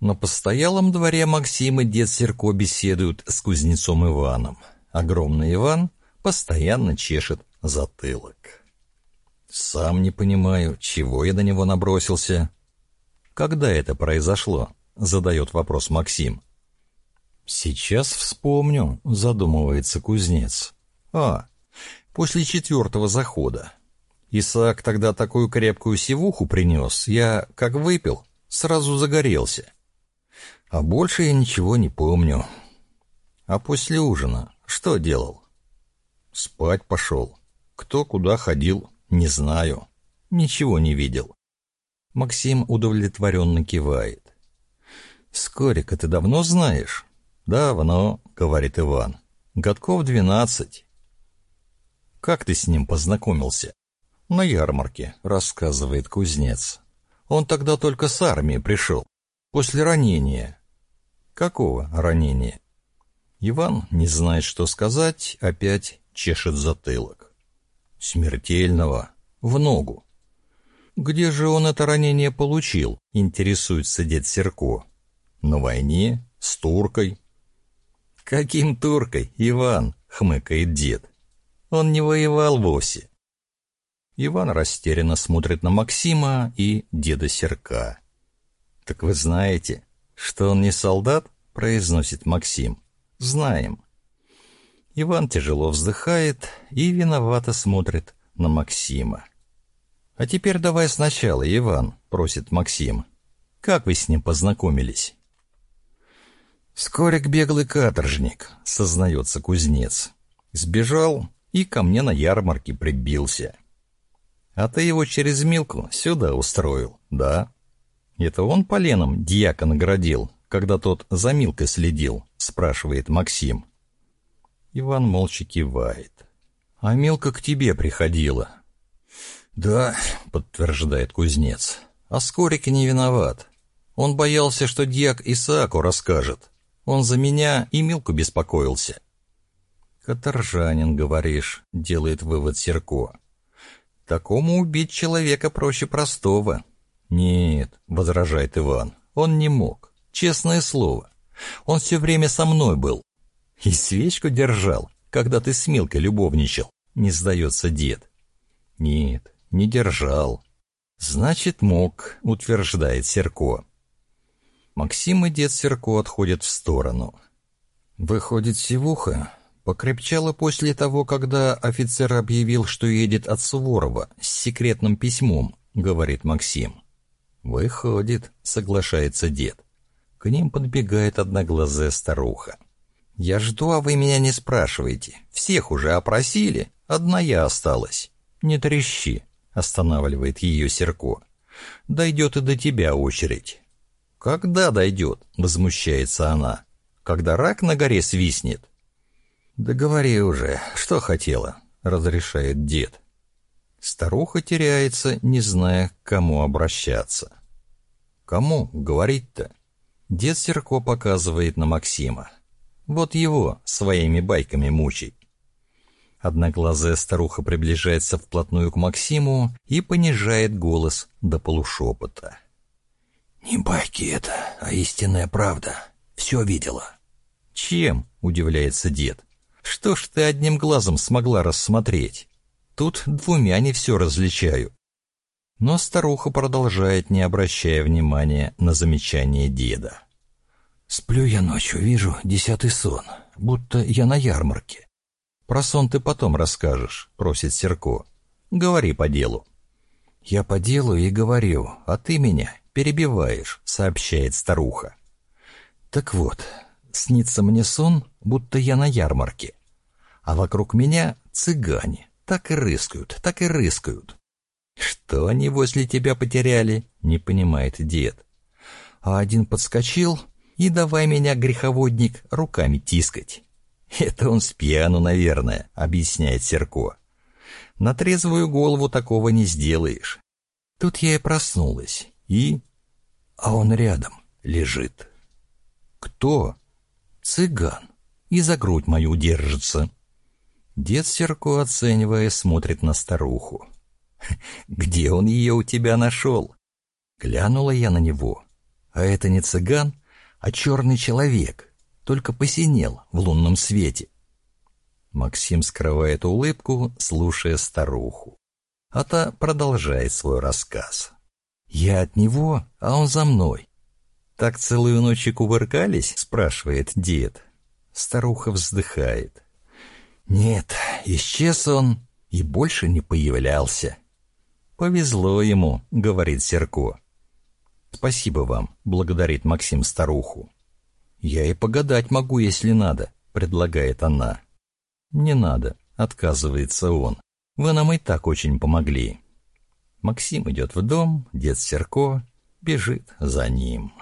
На постоялом дворе Максим и дед Серко беседуют с кузнецом Иваном. Огромный Иван постоянно чешет затылок. «Сам не понимаю, чего я до него набросился». «Когда это произошло?» — задает вопрос Максим. «Сейчас вспомню», — задумывается кузнец. «А, после четвертого захода. Исаак тогда такую крепкую сивуху принес, я, как выпил, сразу загорелся. А больше я ничего не помню. А после ужина что делал? Спать пошел. Кто куда ходил, не знаю. Ничего не видел. Максим удовлетворенно кивает. «Скорика ты давно знаешь?» «Давно», — говорит Иван. «Годков двенадцать». «Как ты с ним познакомился?» «На ярмарке», — рассказывает кузнец. «Он тогда только с армии пришел, после ранения». «Какого ранения?» Иван не знает, что сказать, опять чешет затылок. «Смертельного. В ногу». «Где же он это ранение получил?» — интересуется дед Серко. «На войне? С туркой?» «Каким туркой, Иван?» — хмыкает дед. «Он не воевал вовсе». Иван растерянно смотрит на Максима и деда Серка. «Так вы знаете, что он не солдат?» — произносит Максим. «Знаем». Иван тяжело вздыхает и виновато смотрит на Максима. «А теперь давай сначала, Иван», — просит Максим. «Как вы с ним познакомились?» «Скорик беглый каторжник», — сознается кузнец. «Сбежал и ко мне на ярмарке прибился». «А ты его через Милку сюда устроил, да?» «Это он поленом дьяка наградил, когда тот за Милкой следил?» — спрашивает Максим. Иван молча кивает. «А Милка к тебе приходила?» «Да», — подтверждает кузнец. «А Скорик не виноват. Он боялся, что дьяк Исааку расскажет. Он за меня и Милку беспокоился». «Каторжанин, говоришь», — делает вывод Серко. «Такому убить человека проще простого». «Нет», — возражает Иван, — «он не мог. Честное слово. Он все время со мной был. И свечку держал, когда ты с Милкой любовничал», — не сдается дед. «Нет, не держал». «Значит, мог», — утверждает Серко. Максим и дед Серко отходят в сторону. Выходит, Сивуха покрепчала после того, когда офицер объявил, что едет от Суворова с секретным письмом, говорит Максим. Выходит, соглашается дед. К ним подбегает одноглазая старуха. «Я жду, а вы меня не спрашиваете. Всех уже опросили, одна я осталась. Не трещи», — останавливает ее Серко. «Дойдет и до тебя очередь». «Когда дойдет?» — возмущается она. «Когда рак на горе свистнет?» «Да говори уже, что хотела», — разрешает дед. Старуха теряется, не зная, к кому обращаться. «Кому говорить-то?» Дед Серко показывает на Максима. «Вот его своими байками мучай». Одноглазая старуха приближается вплотную к Максиму и понижает голос до полушепота. «Не байки это, а истинная правда. Все видела». «Чем?» — удивляется дед. «Что ж ты одним глазом смогла рассмотреть? Тут двумя не все различаю». Но старуха продолжает, не обращая внимания на замечание деда. «Сплю я ночью, вижу десятый сон, будто я на ярмарке». «Про сон ты потом расскажешь», — просит Серко. «Говори по делу». «Я по делу и говорю, а ты меня перебиваешь», — сообщает старуха. «Так вот, снится мне сон, будто я на ярмарке, а вокруг меня цыгане, так и рыскают, так и рыскают». «Что они возле тебя потеряли?» — не понимает дед. А один подскочил и давай меня, греховодник, руками тискать. «Это он с пьяну, наверное», — объясняет Серко. «На трезвую голову такого не сделаешь». Тут я и проснулась. И... А он рядом лежит. Кто? Цыган. И за грудь мою держится. Дед Серко, оценивая, смотрит на старуху. «Где он ее у тебя нашел?» Глянула я на него. А это не цыган, а черный человек, только посинел в лунном свете. Максим скрывает улыбку, слушая старуху. А та продолжает свой рассказ. «Я от него, а он за мной». «Так целую ночь и кувыркались?» — спрашивает дед. Старуха вздыхает. «Нет, исчез он и больше не появлялся». «Повезло ему», — говорит Серко. «Спасибо вам», — благодарит Максим старуху. «Я и погадать могу, если надо», — предлагает она. «Не надо», — отказывается он. «Вы нам и так очень помогли». Максим идет в дом, дед Серко бежит за ним.